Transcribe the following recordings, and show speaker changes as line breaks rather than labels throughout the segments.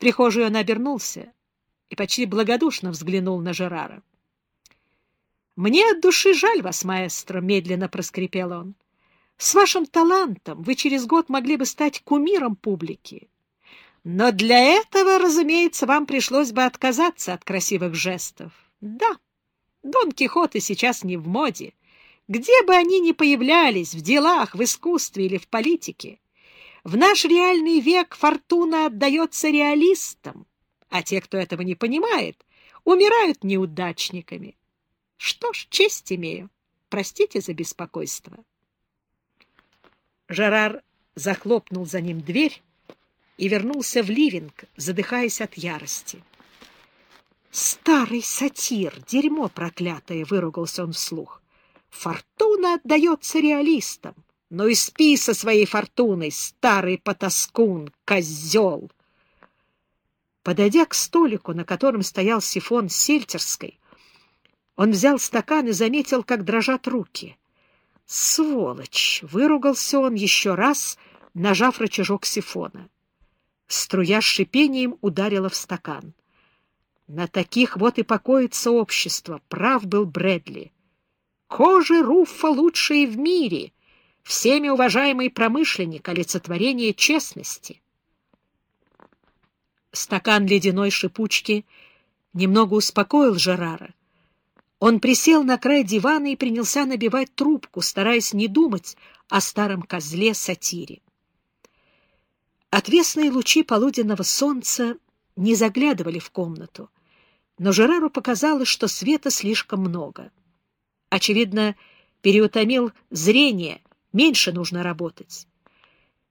прихожую он обернулся и почти благодушно взглянул на Жерара. — Мне от души жаль вас, маэстро, — медленно проскрипел он. — С вашим талантом вы через год могли бы стать кумиром публики. Но для этого, разумеется, вам пришлось бы отказаться от красивых жестов. Да, Дон Кихоты сейчас не в моде. Где бы они ни появлялись, в делах, в искусстве или в политике, в наш реальный век фортуна отдается реалистам, а те, кто этого не понимает, умирают неудачниками. Что ж, честь имею. Простите за беспокойство. Жерар захлопнул за ним дверь и вернулся в ливинг, задыхаясь от ярости. «Старый сатир! Дерьмо проклятое!» — выругался он вслух. «Фортуна отдается реалистам. Ну и спи со своей фортуной, старый потаскун, козел!» Подойдя к столику, на котором стоял сифон сельтерской, он взял стакан и заметил, как дрожат руки. «Сволочь!» — выругался он еще раз, нажав рычажок сифона. Струя с шипением ударила в стакан. На таких вот и покоится общество, прав был Брэдли. Кожи Руффа лучшие в мире, всеми уважаемый промышленник, олицетворение честности. Стакан ледяной шипучки немного успокоил Жерара. Он присел на край дивана и принялся набивать трубку, стараясь не думать о старом козле-сатире. Отвесные лучи полуденного солнца не заглядывали в комнату, но Жерару показалось, что света слишком много. Очевидно, переутомил зрение, меньше нужно работать.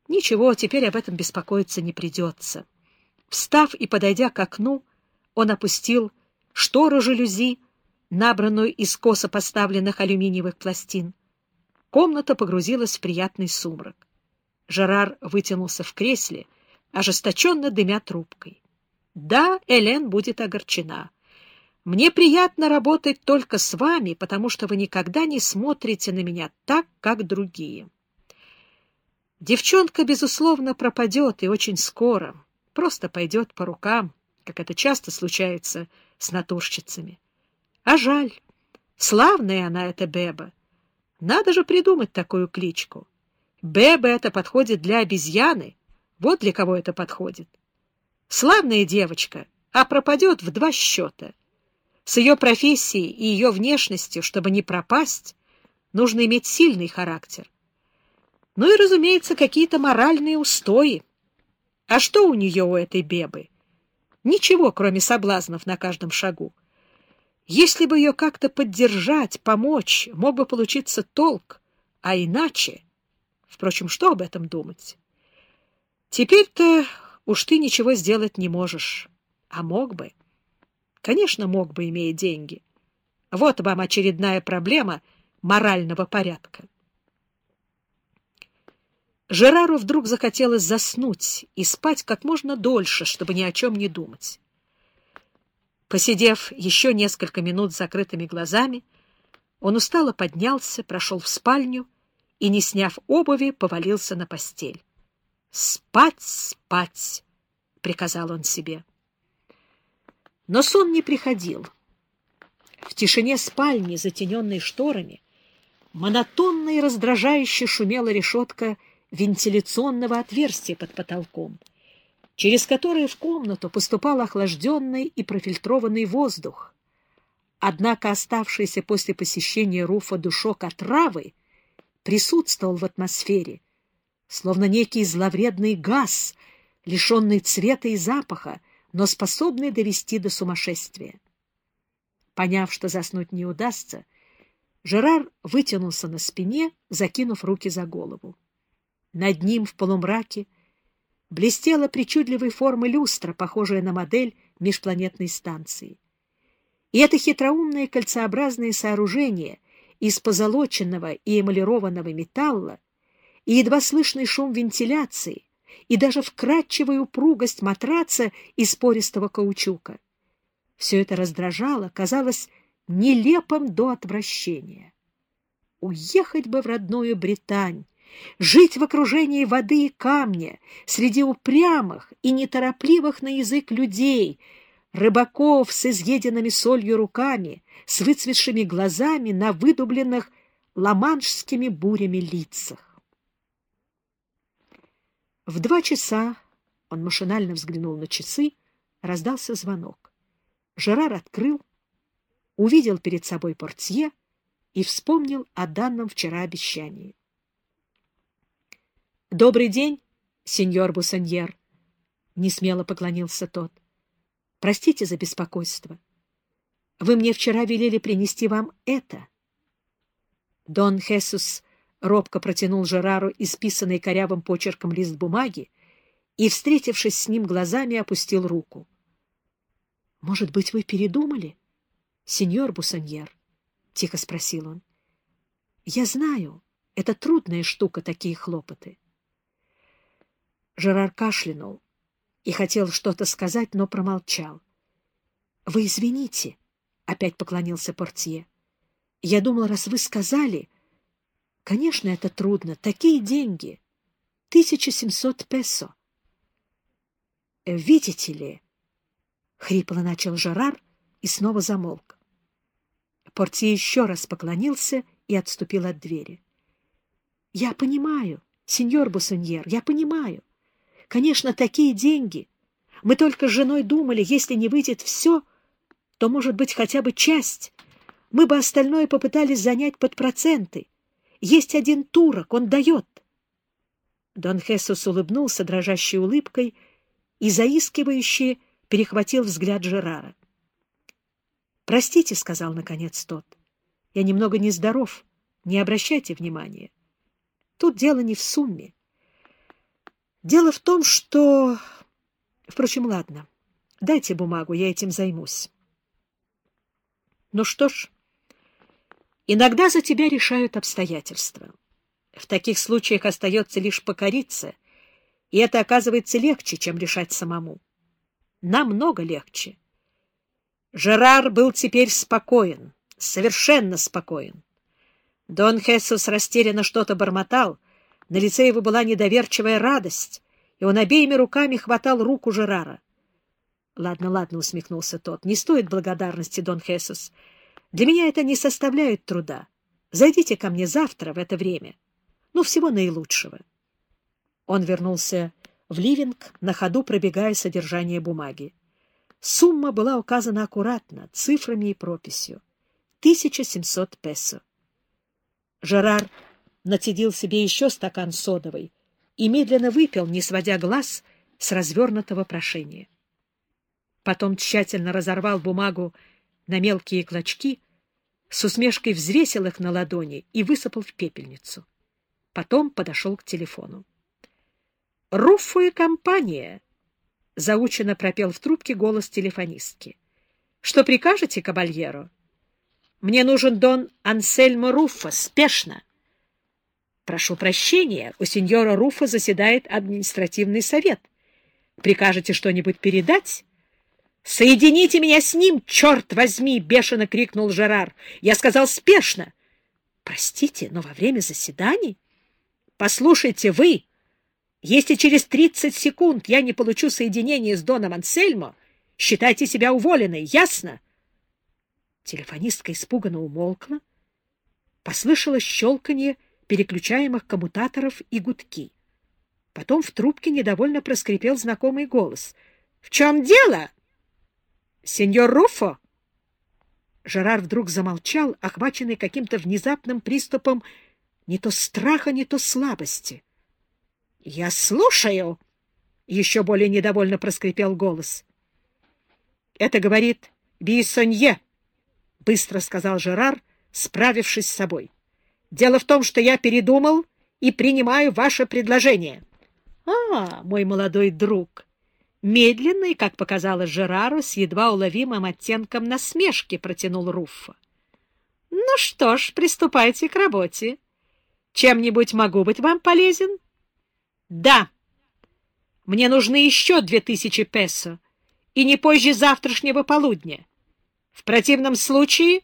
Ничего, теперь об этом беспокоиться не придется. Встав и подойдя к окну, он опустил штору жалюзи, набранную из косо поставленных алюминиевых пластин. Комната погрузилась в приятный сумрак. Жерар вытянулся в кресле, ожесточенно дымя трубкой. Да, Элен будет огорчена. Мне приятно работать только с вами, потому что вы никогда не смотрите на меня так, как другие. Девчонка, безусловно, пропадет и очень скоро. Просто пойдет по рукам, как это часто случается с натурщицами. А жаль. Славная она, эта Беба. Надо же придумать такую кличку. Беба это подходит для обезьяны. Вот для кого это подходит. Славная девочка, а пропадет в два счета. С ее профессией и ее внешностью, чтобы не пропасть, нужно иметь сильный характер. Ну и, разумеется, какие-то моральные устои. А что у нее, у этой Бебы? Ничего, кроме соблазнов на каждом шагу. Если бы ее как-то поддержать, помочь, мог бы получиться толк, а иначе... Впрочем, что об этом думать? Теперь-то уж ты ничего сделать не можешь. А мог бы. Конечно, мог бы, имея деньги. Вот вам очередная проблема морального порядка. Жерару вдруг захотелось заснуть и спать как можно дольше, чтобы ни о чем не думать. Посидев еще несколько минут с закрытыми глазами, он устало поднялся, прошел в спальню и, не сняв обуви, повалился на постель. «Спать, спать!» — приказал он себе. Но сон не приходил. В тишине спальни, затененной шторами, монотонно и раздражающе шумела решетка вентиляционного отверстия под потолком, через которое в комнату поступал охлажденный и профильтрованный воздух. Однако оставшийся после посещения Руфа душок отравы присутствовал в атмосфере, словно некий зловредный газ, лишенный цвета и запаха, но способный довести до сумасшествия. Поняв, что заснуть не удастся, Жерар вытянулся на спине, закинув руки за голову. Над ним в полумраке блестела причудливой формы люстра, похожая на модель межпланетной станции. И это хитроумное кольцеобразное сооружение — из позолоченного и эмалированного металла, и едва слышный шум вентиляции, и даже вкрадчивая упругость матраца из пористого каучука. Все это раздражало, казалось нелепым до отвращения. Уехать бы в родную Британь, жить в окружении воды и камня, среди упрямых и неторопливых на язык людей, рыбаков с изъеденными солью руками, с выцветшими глазами на выдубленных ламаншскими бурями лицах. В два часа он машинально взглянул на часы, раздался звонок. Жерар открыл, увидел перед собой портье и вспомнил о данном вчера обещании. — Добрый день, сеньор Бусаньер, — несмело поклонился тот. — Простите за беспокойство. Вы мне вчера велели принести вам это. Дон Хесус робко протянул Жерару исписанный корявым почерком лист бумаги и, встретившись с ним глазами, опустил руку. — Может быть, вы передумали, сеньор Бусаньер? — тихо спросил он. — Я знаю, это трудная штука, такие хлопоты. — Жерар кашлянул и хотел что-то сказать, но промолчал. — Вы извините, — опять поклонился портье. — Я думал, раз вы сказали... Конечно, это трудно. Такие деньги. 1700 песо. — Видите ли... — хрипло начал Жерар и снова замолк. Портье еще раз поклонился и отступил от двери. — Я понимаю, сеньор Бусоньер, я понимаю. Конечно, такие деньги. Мы только с женой думали, если не выйдет все, то, может быть, хотя бы часть. Мы бы остальное попытались занять под проценты. Есть один турок, он дает. Дон Хесус улыбнулся дрожащей улыбкой и заискивающе перехватил взгляд Жерара. «Простите», — сказал наконец тот, — «я немного нездоров, не обращайте внимания. Тут дело не в сумме. Дело в том, что... Впрочем, ладно. Дайте бумагу, я этим займусь. Ну что ж, иногда за тебя решают обстоятельства. В таких случаях остается лишь покориться, и это оказывается легче, чем решать самому. Намного легче. Жерар был теперь спокоен, совершенно спокоен. Дон Хесус растерянно что-то бормотал — на лице его была недоверчивая радость, и он обеими руками хватал руку Жерара. — Ладно, ладно, — усмехнулся тот, — не стоит благодарности, Дон Хесус. Для меня это не составляет труда. Зайдите ко мне завтра в это время. Ну, всего наилучшего. Он вернулся в ливинг, на ходу пробегая содержание бумаги. Сумма была указана аккуратно, цифрами и прописью. 1700 песо. Жерар нацедил себе еще стакан содовой и медленно выпил, не сводя глаз с развернутого прошения. Потом тщательно разорвал бумагу на мелкие клочки, с усмешкой взвесил их на ладони и высыпал в пепельницу. Потом подошел к телефону. — Руффо и компания! — заученно пропел в трубке голос телефонистки. — Что прикажете, кабальеро? — Мне нужен дон Ансельмо Руффо, спешно! — Прошу прощения, у сеньора Руфа заседает административный совет. Прикажете что-нибудь передать? «Соедините меня с ним, черт возьми!» — бешено крикнул Жерар. «Я сказал спешно!» «Простите, но во время заседаний...» «Послушайте, вы! Если через тридцать секунд я не получу соединение с Доном Ансельмо, считайте себя уволенной, ясно?» Телефонистка испуганно умолкла. Послышалось щелканье переключаемых коммутаторов и гудки. Потом в трубке недовольно проскрипел знакомый голос. — В чем дело? — Сеньор Руфо? Жерар вдруг замолчал, охваченный каким-то внезапным приступом не то страха, не то слабости. — Я слушаю! — еще более недовольно проскрипел голос. — Это говорит Бийсонье, — быстро сказал Жерар, справившись с собой. — Дело в том, что я передумал и принимаю ваше предложение. — А, мой молодой друг! Медленно и, как показалось Жерару, с едва уловимым оттенком насмешки протянул Руффа. — Ну что ж, приступайте к работе. Чем-нибудь могу быть вам полезен? — Да. Мне нужны еще две тысячи песо, и не позже завтрашнего полудня. В противном случае